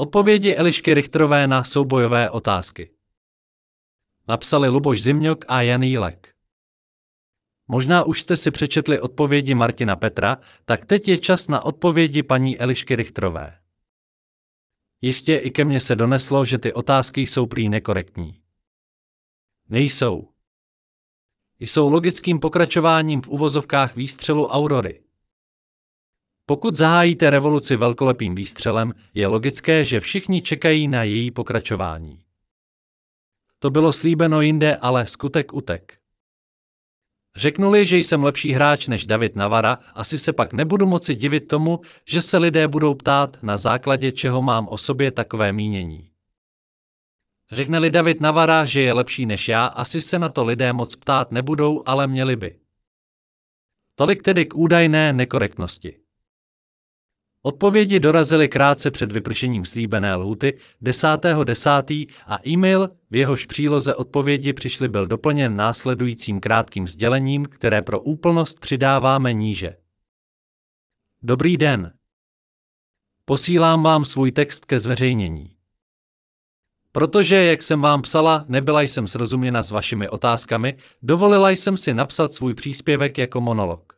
Odpovědi Elišky Richterové na soubojové otázky. Napsali Luboš Zimňok a Jan Jílek. Možná už jste si přečetli odpovědi Martina Petra, tak teď je čas na odpovědi paní Elišky Richterové. Jistě i ke mně se doneslo, že ty otázky jsou prý nekorektní. Nejsou. Jsou logickým pokračováním v uvozovkách výstřelu Aurory. Pokud zahájíte revoluci velkolepým výstřelem, je logické, že všichni čekají na její pokračování. To bylo slíbeno jinde, ale skutek utek. Řeknuli, že jsem lepší hráč než David Navara, asi se pak nebudu moci divit tomu, že se lidé budou ptát, na základě čeho mám o sobě takové mínění. Řekne-li David Navara, že je lepší než já, asi se na to lidé moc ptát nebudou, ale měli by. Tolik tedy k údajné nekorektnosti. Odpovědi dorazily krátce před vypršením slíbené lhuty 10.10. a e-mail, v jehož příloze odpovědi přišly byl doplněn následujícím krátkým sdělením, které pro úplnost přidáváme níže. Dobrý den. Posílám vám svůj text ke zveřejnění. Protože, jak jsem vám psala, nebyla jsem srozuměna s vašimi otázkami, dovolila jsem si napsat svůj příspěvek jako monolog.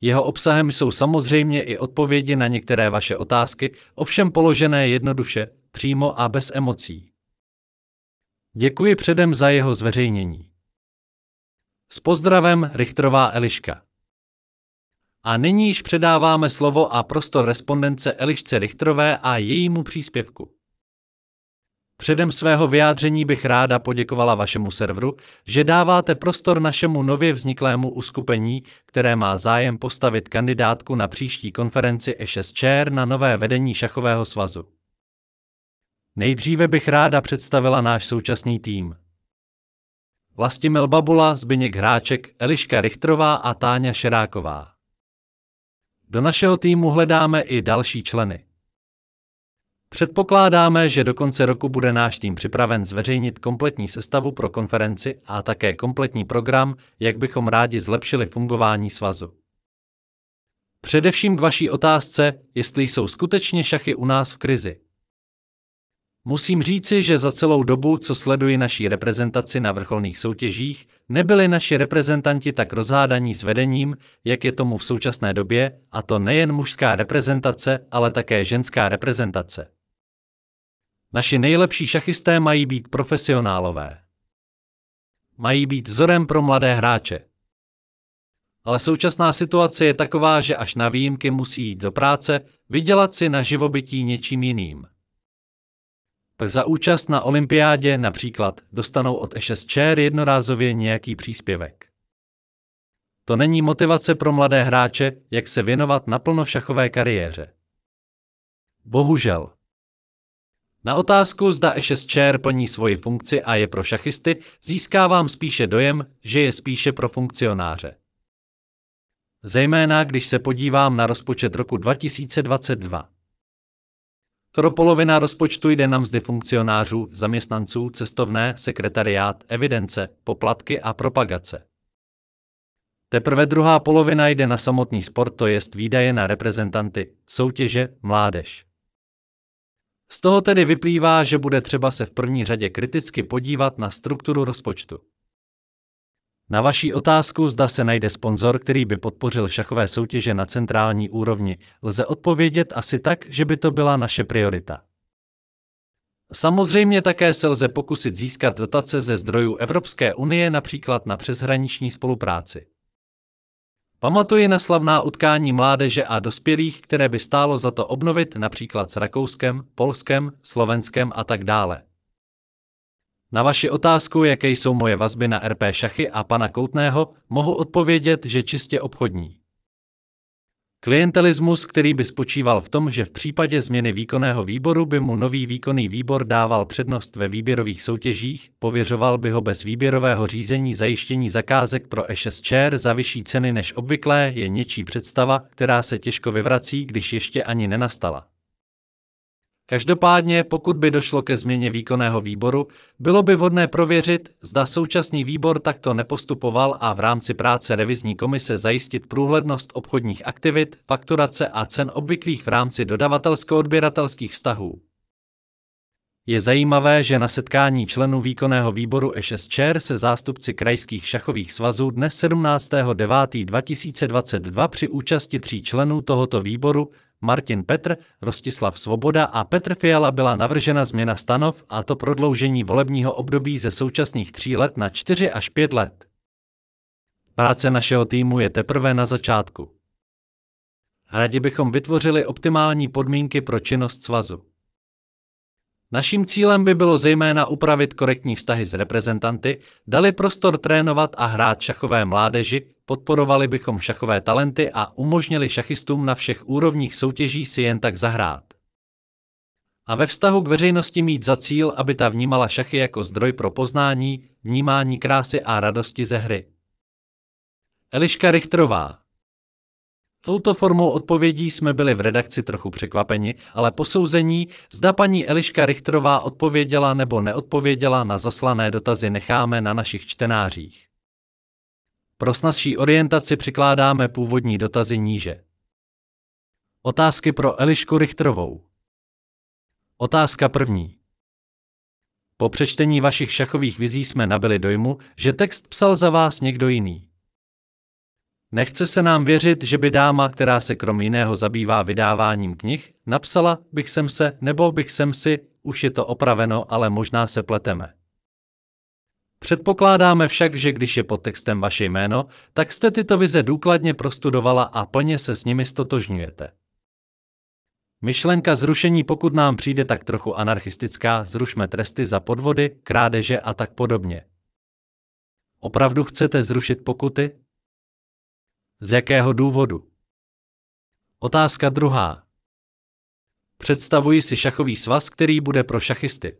Jeho obsahem jsou samozřejmě i odpovědi na některé vaše otázky, ovšem položené jednoduše, přímo a bez emocí. Děkuji předem za jeho zveřejnění. S pozdravem Richterová Eliška. A nyní již předáváme slovo a prostor respondence Elišce Richterové a jejímu příspěvku. Předem svého vyjádření bych ráda poděkovala vašemu serveru, že dáváte prostor našemu nově vzniklému uskupení, které má zájem postavit kandidátku na příští konferenci E6 Chair na nové vedení šachového svazu. Nejdříve bych ráda představila náš současný tým. Vlastimil Babula, Zbyněk Hráček, Eliška Richtrová a Táňa Šeráková. Do našeho týmu hledáme i další členy. Předpokládáme, že do konce roku bude náš tým připraven zveřejnit kompletní sestavu pro konferenci a také kompletní program, jak bychom rádi zlepšili fungování svazu. Především k vaší otázce, jestli jsou skutečně šachy u nás v krizi. Musím říci, že za celou dobu, co sleduji naší reprezentaci na vrcholných soutěžích, nebyli naši reprezentanti tak rozhádaní s vedením, jak je tomu v současné době, a to nejen mužská reprezentace, ale také ženská reprezentace. Naši nejlepší šachisté mají být profesionálové. Mají být vzorem pro mladé hráče. Ale současná situace je taková, že až na výjimky musí jít do práce, vydělat si na živobytí něčím jiným. Pak za účast na olympiádě například dostanou od e Chair jednorázově nějaký příspěvek. To není motivace pro mladé hráče, jak se věnovat naplno šachové kariéře. Bohužel. Na otázku, zda E6 Chair plní svoji funkci a je pro šachisty, získávám spíše dojem, že je spíše pro funkcionáře. Zejména když se podívám na rozpočet roku 2022. Skoro polovina rozpočtu jde na mzdy funkcionářů, zaměstnanců, cestovné, sekretariát, evidence, poplatky a propagace. Teprve druhá polovina jde na samotný sport, to jest výdaje na reprezentanty, soutěže, mládež. Z toho tedy vyplývá, že bude třeba se v první řadě kriticky podívat na strukturu rozpočtu. Na vaší otázku, zda se najde sponzor, který by podpořil šachové soutěže na centrální úrovni, lze odpovědět asi tak, že by to byla naše priorita. Samozřejmě také se lze pokusit získat dotace ze zdrojů Evropské unie například na přeshraniční spolupráci. Pamatuji na slavná utkání mládeže a dospělých, které by stálo za to obnovit například s Rakouskem, Polskem, Slovenskem a tak dále. Na vaši otázku, jaké jsou moje vazby na RP šachy a pana Koutného, mohu odpovědět, že čistě obchodní. Klientelismus, který by spočíval v tom, že v případě změny výkonného výboru by mu nový výkonný výbor dával přednost ve výběrových soutěžích, pověřoval by ho bez výběrového řízení zajištění zakázek pro E6 Chair za vyšší ceny než obvyklé, je něčí představa, která se těžko vyvrací, když ještě ani nenastala. Každopádně, pokud by došlo ke změně výkonného výboru, bylo by vhodné prověřit, zda současný výbor takto nepostupoval a v rámci práce revizní komise zajistit průhlednost obchodních aktivit, fakturace a cen obvyklých v rámci dodavatelsko-odběratelských vztahů. Je zajímavé, že na setkání členů výkonného výboru EŠSČR se zástupci krajských šachových svazů dnes 17.9.2022 při účasti tří členů tohoto výboru Martin Petr, Rostislav Svoboda a Petr Fiala byla navržena změna stanov a to prodloužení volebního období ze současných tří let na čtyři až pět let. Práce našeho týmu je teprve na začátku. Rádi bychom vytvořili optimální podmínky pro činnost svazu. Naším cílem by bylo zejména upravit korektní vztahy s reprezentanty, dali prostor trénovat a hrát šachové mládeži, podporovali bychom šachové talenty a umožnili šachistům na všech úrovních soutěží si jen tak zahrát. A ve vztahu k veřejnosti mít za cíl, aby ta vnímala šachy jako zdroj pro poznání, vnímání krásy a radosti ze hry. Eliška Richterová Touto formou odpovědí jsme byli v redakci trochu překvapeni, ale posouzení, zda paní Eliška Richterová odpověděla nebo neodpověděla na zaslané dotazy necháme na našich čtenářích. Pro snazší orientaci přikládáme původní dotazy níže. Otázky pro Elišku Richterovou. Otázka první. Po přečtení vašich šachových vizí jsme nabili dojmu, že text psal za vás někdo jiný. Nechce se nám věřit, že by dáma, která se krom jiného zabývá vydáváním knih, napsala bych sem se nebo bych sem si, už je to opraveno, ale možná se pleteme. Předpokládáme však, že když je pod textem vaše jméno, tak jste tyto vize důkladně prostudovala a plně se s nimi stotožňujete. Myšlenka zrušení, pokud nám přijde tak trochu anarchistická, zrušme tresty za podvody, krádeže a tak podobně. Opravdu chcete zrušit pokuty? Z jakého důvodu? Otázka druhá. Představuji si šachový svaz, který bude pro šachisty.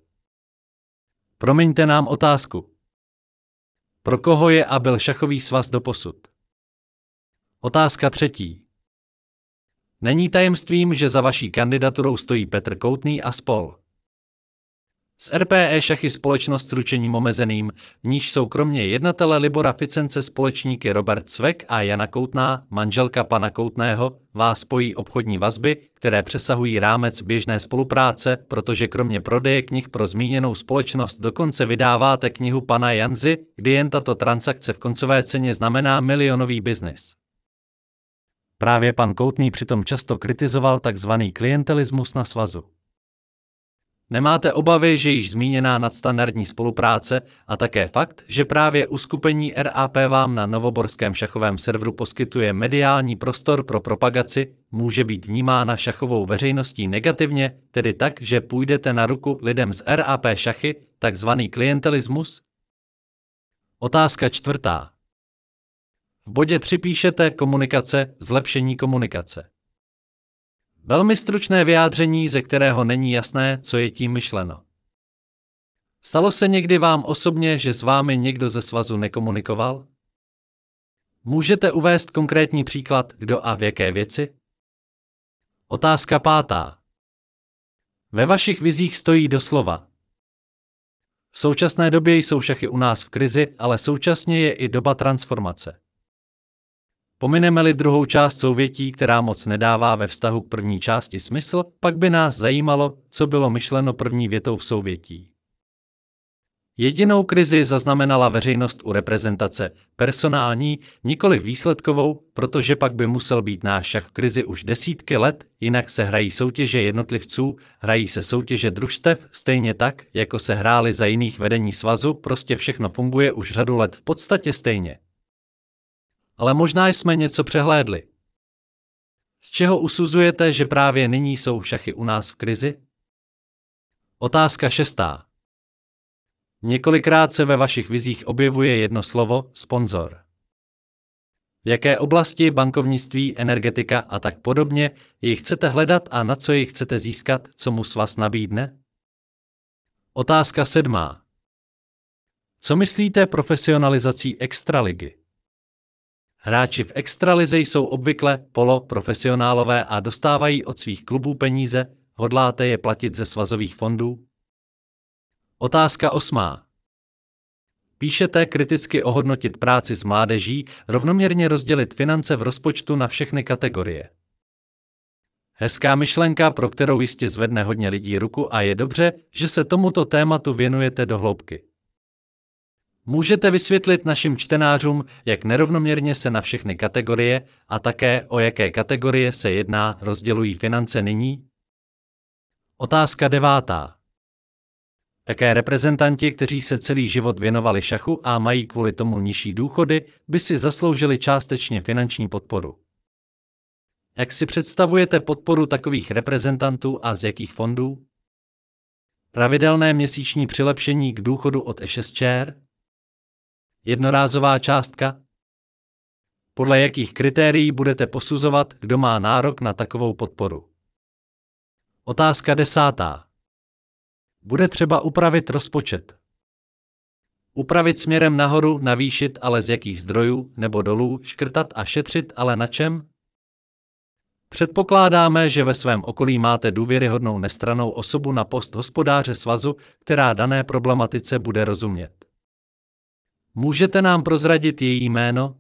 Promiňte nám otázku. Pro koho je a byl šachový svaz doposud? Otázka třetí. Není tajemstvím, že za vaší kandidaturou stojí Petr Koutný a spol. Z RPE šachy společnost s ručením omezeným, v níž jsou kromě jednatele Libora Ficence společníky Robert Cvek a Jana Koutná, manželka pana Koutného, vás spojí obchodní vazby, které přesahují rámec běžné spolupráce, protože kromě prodeje knih pro zmíněnou společnost dokonce vydáváte knihu pana Janzy, kdy jen tato transakce v koncové ceně znamená milionový biznis. Právě pan Koutný přitom často kritizoval tzv. klientelismus na svazu. Nemáte obavy, že již zmíněná nadstandardní spolupráce a také fakt, že právě uskupení RAP vám na novoborském šachovém serveru poskytuje mediální prostor pro propagaci, může být vnímána šachovou veřejností negativně, tedy tak, že půjdete na ruku lidem z RAP šachy, takzvaný klientelismus? Otázka čtvrtá. V bodě 3 píšete komunikace, zlepšení komunikace. Velmi stručné vyjádření, ze kterého není jasné, co je tím myšleno. Stalo se někdy vám osobně, že s vámi někdo ze svazu nekomunikoval? Můžete uvést konkrétní příklad, kdo a v jaké věci? Otázka pátá. Ve vašich vizích stojí doslova. V současné době jsou šachy u nás v krizi, ale současně je i doba transformace. Pomineme-li druhou část souvětí, která moc nedává ve vztahu k první části smysl, pak by nás zajímalo, co bylo myšleno první větou v souvětí. Jedinou krizi zaznamenala veřejnost u reprezentace, personální, nikoli výsledkovou, protože pak by musel být náš šach v krizi už desítky let, jinak se hrají soutěže jednotlivců, hrají se soutěže družstev, stejně tak, jako se hrály za jiných vedení svazu, prostě všechno funguje už řadu let v podstatě stejně ale možná jsme něco přehlédli. Z čeho usuzujete, že právě nyní jsou šachy u nás v krizi? Otázka šestá. Několikrát se ve vašich vizích objevuje jedno slovo sponzor. V jaké oblasti bankovnictví, energetika a tak podobně ji chcete hledat a na co ji chcete získat, co mu s vás nabídne? Otázka sedmá. Co myslíte profesionalizací extraligy? Hráči v extralize jsou obvykle poloprofesionálové a dostávají od svých klubů peníze, hodláte je platit ze svazových fondů? Otázka osmá. Píšete kriticky ohodnotit práci s mládeží, rovnoměrně rozdělit finance v rozpočtu na všechny kategorie. Hezká myšlenka, pro kterou jistě zvedne hodně lidí ruku a je dobře, že se tomuto tématu věnujete do hloubky. Můžete vysvětlit našim čtenářům, jak nerovnoměrně se na všechny kategorie a také o jaké kategorie se jedná rozdělují finance nyní? Otázka devátá. Také reprezentanti, kteří se celý život věnovali šachu a mají kvůli tomu nižší důchody, by si zasloužili částečně finanční podporu. Jak si představujete podporu takových reprezentantů a z jakých fondů? Pravidelné měsíční přilepšení k důchodu od ešesčer? Jednorázová částka? Podle jakých kritérií budete posuzovat, kdo má nárok na takovou podporu? Otázka desátá. Bude třeba upravit rozpočet. Upravit směrem nahoru, navýšit, ale z jakých zdrojů, nebo dolů, škrtat a šetřit, ale na čem? Předpokládáme, že ve svém okolí máte důvěryhodnou nestranou osobu na post hospodáře svazu, která dané problematice bude rozumět. Můžete nám prozradit její jméno?